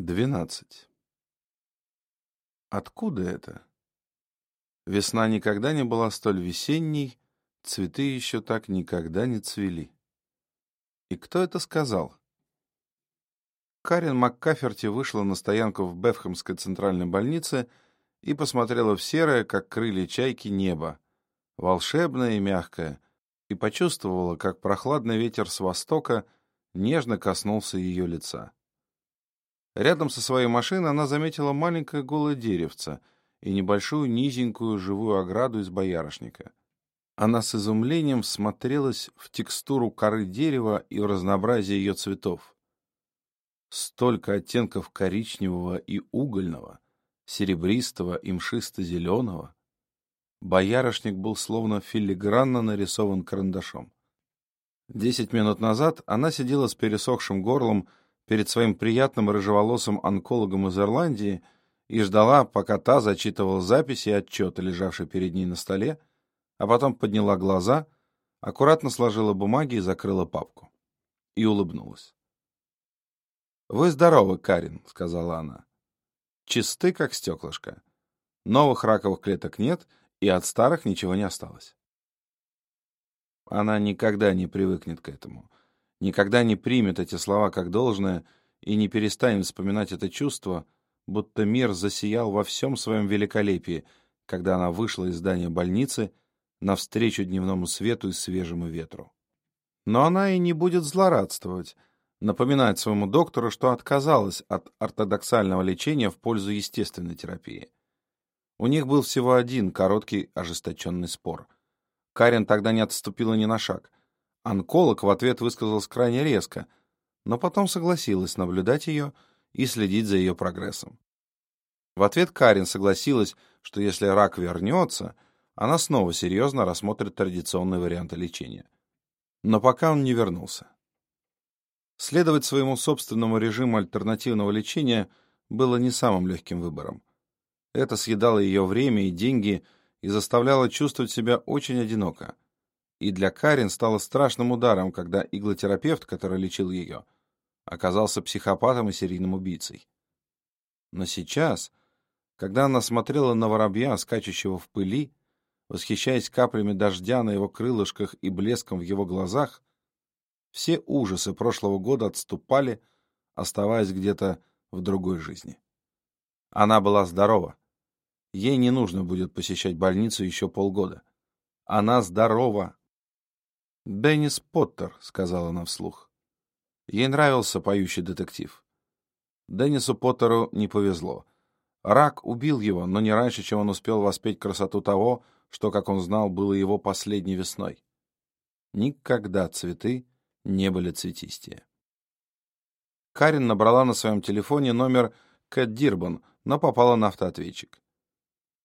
Двенадцать. Откуда это? Весна никогда не была столь весенней, цветы еще так никогда не цвели. И кто это сказал? Карен МакКаферти вышла на стоянку в Бефхэмской центральной больнице и посмотрела в серое, как крылья чайки, небо, волшебное и мягкое, и почувствовала, как прохладный ветер с востока нежно коснулся ее лица. Рядом со своей машиной она заметила маленькое голое деревце и небольшую низенькую живую ограду из боярышника. Она с изумлением всмотрелась в текстуру коры дерева и в разнообразие ее цветов. Столько оттенков коричневого и угольного, серебристого и мшисто-зеленого. Боярышник был словно филигранно нарисован карандашом. Десять минут назад она сидела с пересохшим горлом перед своим приятным рыжеволосым онкологом из Ирландии и ждала, пока та зачитывала записи и отчеты, лежавшие перед ней на столе, а потом подняла глаза, аккуратно сложила бумаги и закрыла папку. И улыбнулась. «Вы здоровы, Карин», — сказала она. «Чисты, как стеклышко. Новых раковых клеток нет, и от старых ничего не осталось». Она никогда не привыкнет к этому, никогда не примет эти слова как должное и не перестанет вспоминать это чувство, будто мир засиял во всем своем великолепии, когда она вышла из здания больницы навстречу дневному свету и свежему ветру. Но она и не будет злорадствовать, напоминать своему доктору, что отказалась от ортодоксального лечения в пользу естественной терапии. У них был всего один короткий ожесточенный спор. Карен тогда не отступила ни на шаг. Онколог в ответ высказался крайне резко, но потом согласилась наблюдать ее и следить за ее прогрессом. В ответ Карен согласилась, что если рак вернется, она снова серьезно рассмотрит традиционные варианты лечения. Но пока он не вернулся. Следовать своему собственному режиму альтернативного лечения было не самым легким выбором. Это съедало ее время и деньги и заставляло чувствовать себя очень одиноко. И для Карин стало страшным ударом, когда иглотерапевт, который лечил ее, оказался психопатом и серийным убийцей. Но сейчас, когда она смотрела на воробья, скачущего в пыли, восхищаясь каплями дождя на его крылышках и блеском в его глазах, все ужасы прошлого года отступали, оставаясь где-то в другой жизни. Она была здорова. Ей не нужно будет посещать больницу еще полгода. Она здорова. «Деннис Поттер», — сказала она вслух. Ей нравился поющий детектив. Деннису Поттеру не повезло. Рак убил его, но не раньше, чем он успел воспеть красоту того, что, как он знал, было его последней весной. Никогда цветы не были цветистее. Карин набрала на своем телефоне номер Кэт Дирбан, но попала на автоответчик.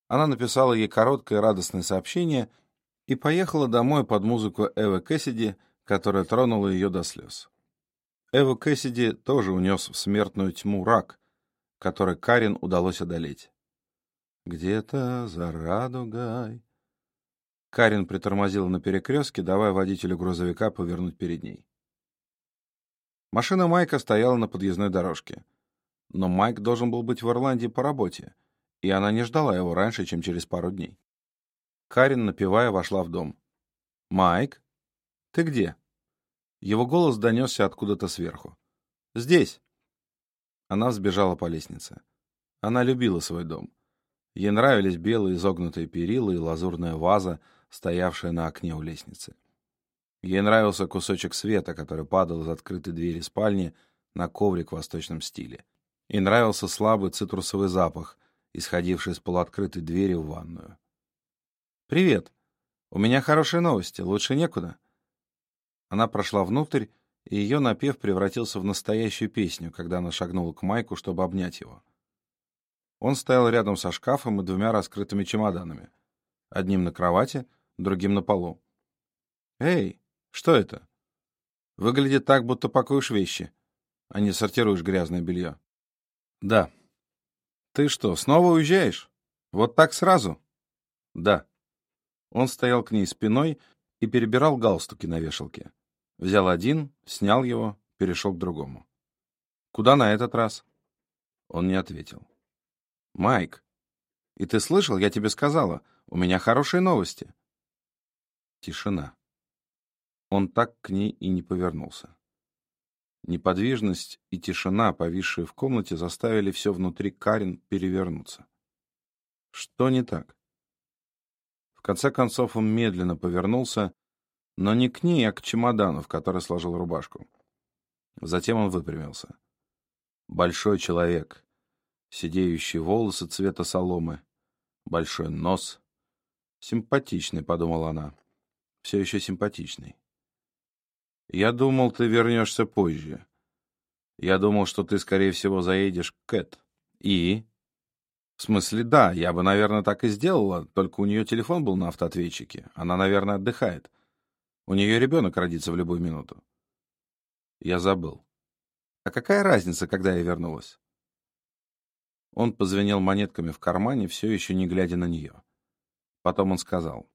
Она написала ей короткое радостное сообщение и поехала домой под музыку Эвы Кэссиди, которая тронула ее до слез. Эва Кэссиди тоже унес в смертную тьму рак, который Карин удалось одолеть. «Где-то за радугой...» Карин притормозила на перекрестке, давая водителю грузовика повернуть перед ней. Машина Майка стояла на подъездной дорожке. Но Майк должен был быть в Ирландии по работе, и она не ждала его раньше, чем через пару дней. Карин, напевая, вошла в дом. «Майк? Ты где?» Его голос донесся откуда-то сверху. «Здесь!» Она взбежала по лестнице. Она любила свой дом. Ей нравились белые изогнутые перила и лазурная ваза, стоявшая на окне у лестницы. Ей нравился кусочек света, который падал из открытой двери спальни на коврик в восточном стиле. И нравился слабый цитрусовый запах, исходивший из полуоткрытой двери в ванную. «Привет! У меня хорошие новости, лучше некуда». Она прошла внутрь, и ее напев превратился в настоящую песню, когда она шагнула к Майку, чтобы обнять его. Он стоял рядом со шкафом и двумя раскрытыми чемоданами. Одним на кровати, другим на полу. «Эй, что это? Выглядит так, будто пакуешь вещи, а не сортируешь грязное белье. Да. Ты что, снова уезжаешь? Вот так сразу? Да. Он стоял к ней спиной и перебирал галстуки на вешалке. Взял один, снял его, перешел к другому. Куда на этот раз? Он не ответил. «Майк, и ты слышал, я тебе сказала, у меня хорошие новости». Тишина. Он так к ней и не повернулся. Неподвижность и тишина, повисшие в комнате, заставили все внутри Карин перевернуться. Что не так? Конце концов он медленно повернулся, но не к ней, а к чемодану, в который сложил рубашку. Затем он выпрямился. Большой человек, сидеющие волосы цвета соломы, большой нос. Симпатичный, подумала она. Все еще симпатичный. Я думал, ты вернешься позже. Я думал, что ты, скорее всего, заедешь к Кэт. И? В смысле, да, я бы, наверное, так и сделала, только у нее телефон был на автоответчике. Она, наверное, отдыхает. У нее ребенок родится в любую минуту. Я забыл. А какая разница, когда я вернулась? Он позвенел монетками в кармане, все еще не глядя на нее. Потом он сказал.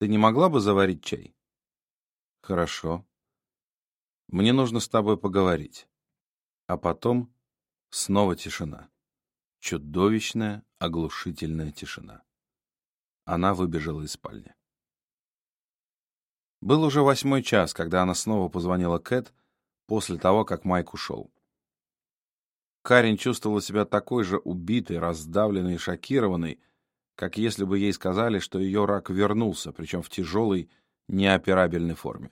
«Ты не могла бы заварить чай?» «Хорошо. Мне нужно с тобой поговорить». А потом снова тишина. Чудовищная, оглушительная тишина. Она выбежала из спальни. Был уже восьмой час, когда она снова позвонила Кэт после того, как Майк ушел. Карин чувствовала себя такой же убитой, раздавленной и шокированной, как если бы ей сказали, что ее рак вернулся, причем в тяжелой, неоперабельной форме.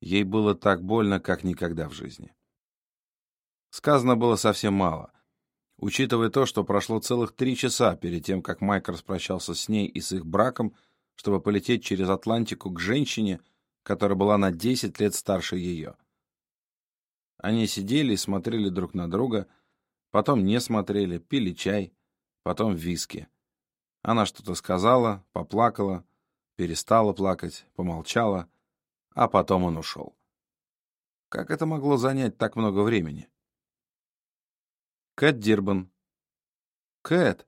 Ей было так больно, как никогда в жизни. Сказано было совсем мало, учитывая то, что прошло целых три часа перед тем, как Майк распрощался с ней и с их браком, чтобы полететь через Атлантику к женщине, которая была на 10 лет старше ее. Они сидели и смотрели друг на друга, потом не смотрели, пили чай, потом виски. Она что-то сказала, поплакала, перестала плакать, помолчала, а потом он ушел. Как это могло занять так много времени? Кэт Дирбан. Кэт.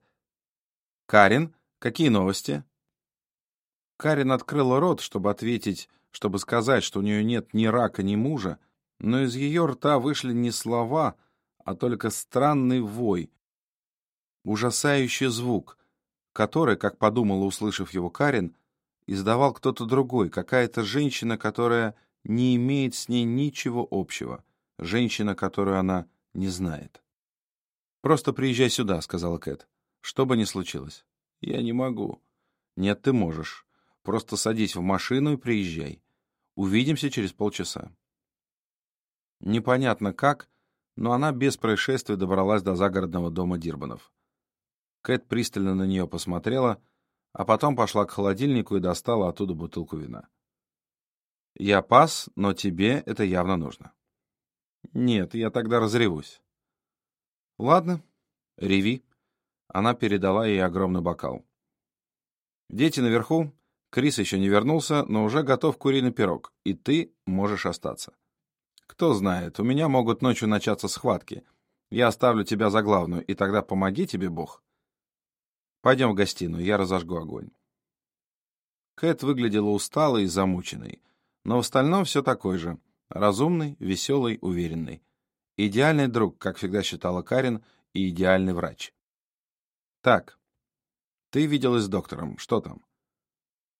Карин, какие новости? Карин открыла рот, чтобы ответить, чтобы сказать, что у нее нет ни рака, ни мужа, но из ее рта вышли не слова, а только странный вой, ужасающий звук, который, как подумала, услышав его Карин, издавал кто-то другой, какая-то женщина, которая не имеет с ней ничего общего, женщина, которую она не знает. «Просто приезжай сюда», — сказала Кэт, — «что бы ни случилось». «Я не могу». «Нет, ты можешь. Просто садись в машину и приезжай. Увидимся через полчаса». Непонятно как, но она без происшествий добралась до загородного дома Дирбанов. Кэт пристально на нее посмотрела, а потом пошла к холодильнику и достала оттуда бутылку вина. «Я пас, но тебе это явно нужно». «Нет, я тогда разревусь». «Ладно, реви». Она передала ей огромный бокал. «Дети наверху. Крис еще не вернулся, но уже готов куриный пирог, и ты можешь остаться. Кто знает, у меня могут ночью начаться схватки. Я оставлю тебя за главную, и тогда помоги тебе Бог. Пойдем в гостиную, я разожгу огонь. Кэт выглядела усталой и замученной, но в остальном все такой же. Разумный, веселый, уверенный. Идеальный друг, как всегда считала Карин, и идеальный врач. Так, ты виделась с доктором. Что там?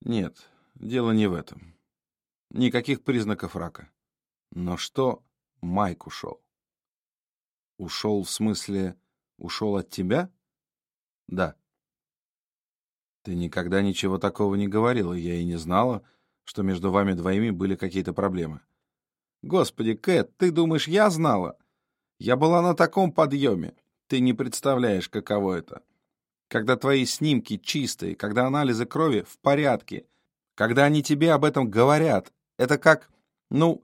Нет, дело не в этом. Никаких признаков рака. Но что Майк ушел? Ушел в смысле, ушел от тебя? Да. Ты никогда ничего такого не говорила, я и не знала, что между вами двоими были какие-то проблемы. Господи, Кэт, ты думаешь, я знала? Я была на таком подъеме. Ты не представляешь, каково это. Когда твои снимки чистые, когда анализы крови в порядке, когда они тебе об этом говорят, это как, ну,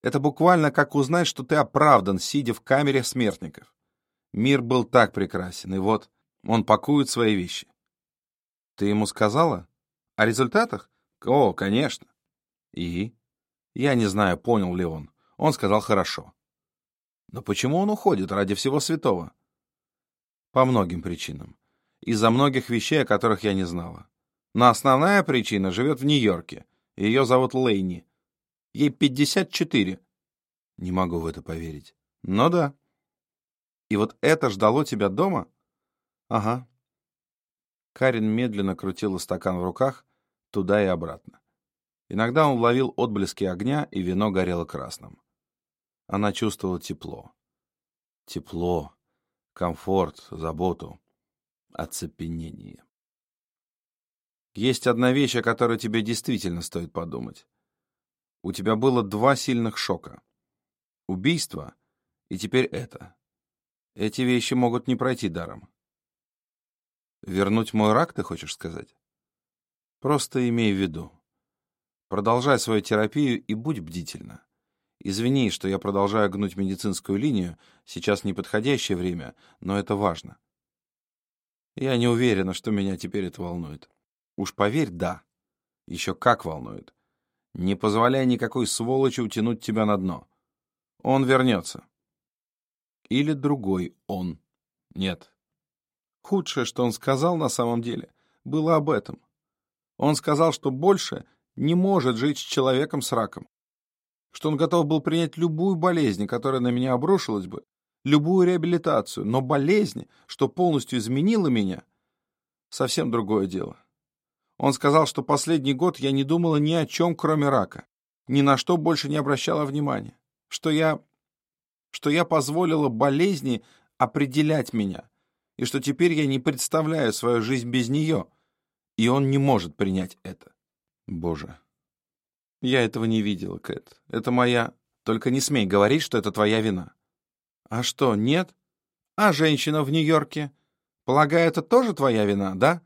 это буквально как узнать, что ты оправдан, сидя в камере смертников. Мир был так прекрасен, и вот он пакует свои вещи. Ты ему сказала? О результатах? О, конечно. И? Я не знаю, понял ли он. Он сказал хорошо. Но почему он уходит ради всего святого? По многим причинам. Из-за многих вещей, о которых я не знала. Но основная причина живет в Нью-Йорке. Ее зовут Лейни. Ей 54. Не могу в это поверить. Ну да. И вот это ждало тебя дома? Ага. Карин медленно крутила стакан в руках, туда и обратно. Иногда он ловил отблески огня, и вино горело красным. Она чувствовала тепло. Тепло, комфорт, заботу, оцепенение. Есть одна вещь, о которой тебе действительно стоит подумать. У тебя было два сильных шока. Убийство и теперь это. Эти вещи могут не пройти даром. Вернуть мой рак, ты хочешь сказать? Просто имей в виду. Продолжай свою терапию и будь бдительна. Извини, что я продолжаю гнуть медицинскую линию, сейчас неподходящее время, но это важно. Я не уверена, что меня теперь это волнует. Уж поверь, да. Еще как волнует. Не позволяй никакой сволочи утянуть тебя на дно. Он вернется. Или другой он. Нет. Худшее, что он сказал на самом деле, было об этом. Он сказал, что больше не может жить с человеком с раком. Что он готов был принять любую болезнь, которая на меня обрушилась бы, любую реабилитацию, но болезнь, что полностью изменила меня, совсем другое дело. Он сказал, что последний год я не думала ни о чем, кроме рака, ни на что больше не обращала внимания, что я... что я позволила болезни определять меня, и что теперь я не представляю свою жизнь без нее, и он не может принять это. Боже. Я этого не видела, Кэт. Это моя... Только не смей говорить, что это твоя вина. А что, нет? А женщина в Нью-Йорке? Полагаю, это тоже твоя вина, да?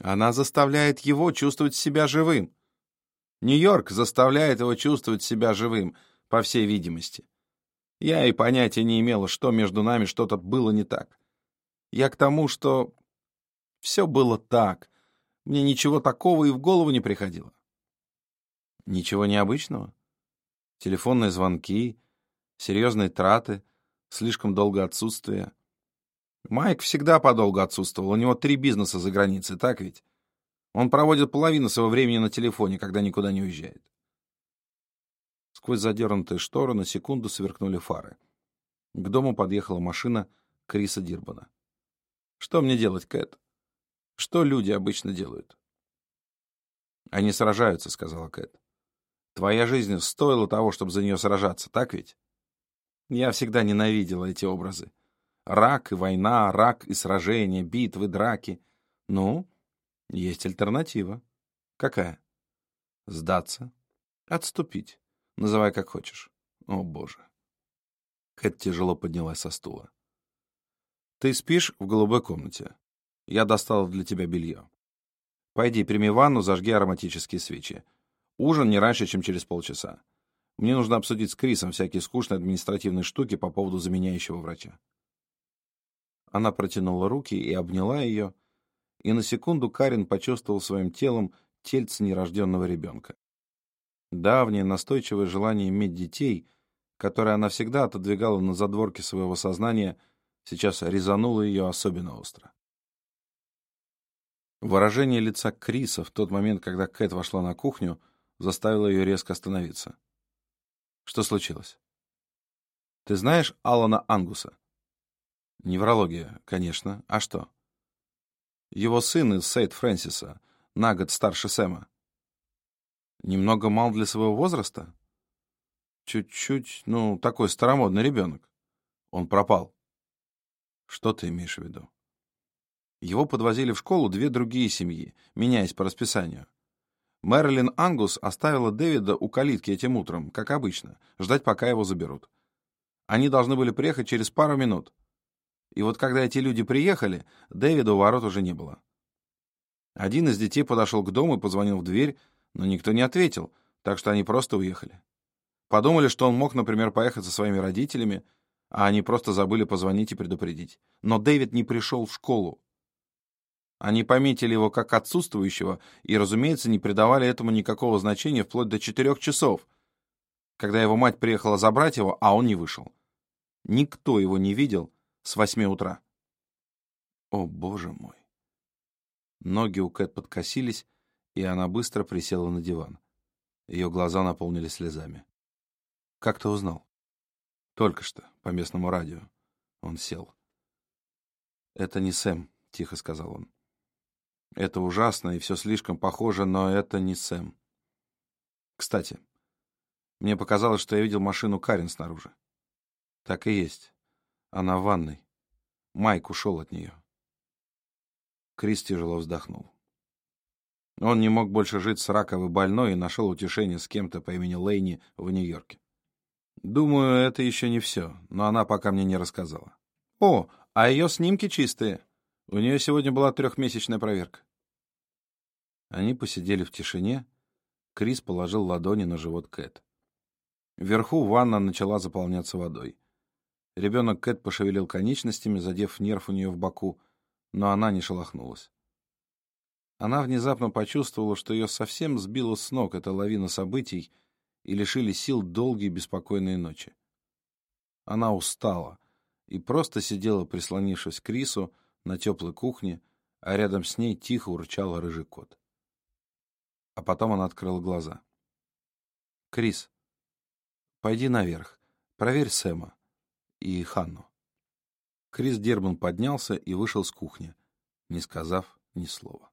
Она заставляет его чувствовать себя живым. Нью-Йорк заставляет его чувствовать себя живым, по всей видимости. Я и понятия не имела, что между нами что-то было не так. Я к тому, что все было так, мне ничего такого и в голову не приходило. Ничего необычного? Телефонные звонки, серьезные траты, слишком долгое отсутствие. Майк всегда подолгу отсутствовал, у него три бизнеса за границей, так ведь? Он проводит половину своего времени на телефоне, когда никуда не уезжает. Сквозь задернутые шторы на секунду сверкнули фары. К дому подъехала машина Криса Дирбана. «Что мне делать, Кэт?» Что люди обычно делают? Они сражаются, сказала Кэт. Твоя жизнь стоила того, чтобы за нее сражаться, так ведь? Я всегда ненавидела эти образы. Рак и война, рак и сражения, битвы, драки. Ну, есть альтернатива. Какая? Сдаться. Отступить. Называй как хочешь. О, боже. Кэт тяжело поднялась со стула. Ты спишь в голубой комнате. Я достал для тебя белье. Пойди, прими ванну, зажги ароматические свечи. Ужин не раньше, чем через полчаса. Мне нужно обсудить с Крисом всякие скучные административные штуки по поводу заменяющего врача. Она протянула руки и обняла ее, и на секунду Карин почувствовал своим телом тельце нерожденного ребенка. Давнее настойчивое желание иметь детей, которое она всегда отодвигала на задворке своего сознания, сейчас резануло ее особенно остро. Выражение лица Криса в тот момент, когда Кэт вошла на кухню, заставило ее резко остановиться. Что случилось? Ты знаешь Алана Ангуса? Неврология, конечно. А что? Его сын из Сейд Фрэнсиса, на год старше Сэма. Немного мал для своего возраста? Чуть-чуть, ну, такой старомодный ребенок. Он пропал. Что ты имеешь в виду? Его подвозили в школу две другие семьи, меняясь по расписанию. Мэрилин Ангус оставила Дэвида у калитки этим утром, как обычно, ждать, пока его заберут. Они должны были приехать через пару минут. И вот когда эти люди приехали, Дэвида у ворот уже не было. Один из детей подошел к дому и позвонил в дверь, но никто не ответил, так что они просто уехали. Подумали, что он мог, например, поехать со своими родителями, а они просто забыли позвонить и предупредить. Но Дэвид не пришел в школу. Они пометили его как отсутствующего и, разумеется, не придавали этому никакого значения вплоть до четырех часов, когда его мать приехала забрать его, а он не вышел. Никто его не видел с восьми утра. О, боже мой! Ноги у Кэт подкосились, и она быстро присела на диван. Ее глаза наполнились слезами. «Как ты узнал?» «Только что, по местному радио. Он сел. «Это не Сэм», — тихо сказал он. «Это ужасно и все слишком похоже, но это не Сэм. Кстати, мне показалось, что я видел машину Карен снаружи. Так и есть. Она в ванной. Майк ушел от нее». Крис тяжело вздохнул. Он не мог больше жить с раковой больной и нашел утешение с кем-то по имени Лейни в Нью-Йорке. Думаю, это еще не все, но она пока мне не рассказала. О, а ее снимки чистые. У нее сегодня была трехмесячная проверка. Они посидели в тишине. Крис положил ладони на живот Кэт. Вверху ванна начала заполняться водой. Ребенок Кэт пошевелил конечностями, задев нерв у нее в боку, но она не шелохнулась. Она внезапно почувствовала, что ее совсем сбила с ног эта лавина событий и лишили сил долгие беспокойные ночи. Она устала и просто сидела, прислонившись к Рису на теплой кухне, а рядом с ней тихо урчал рыжий кот. А потом она открыла глаза. «Крис, пойди наверх, проверь Сэма и Ханну». Крис Дерман поднялся и вышел с кухни, не сказав ни слова.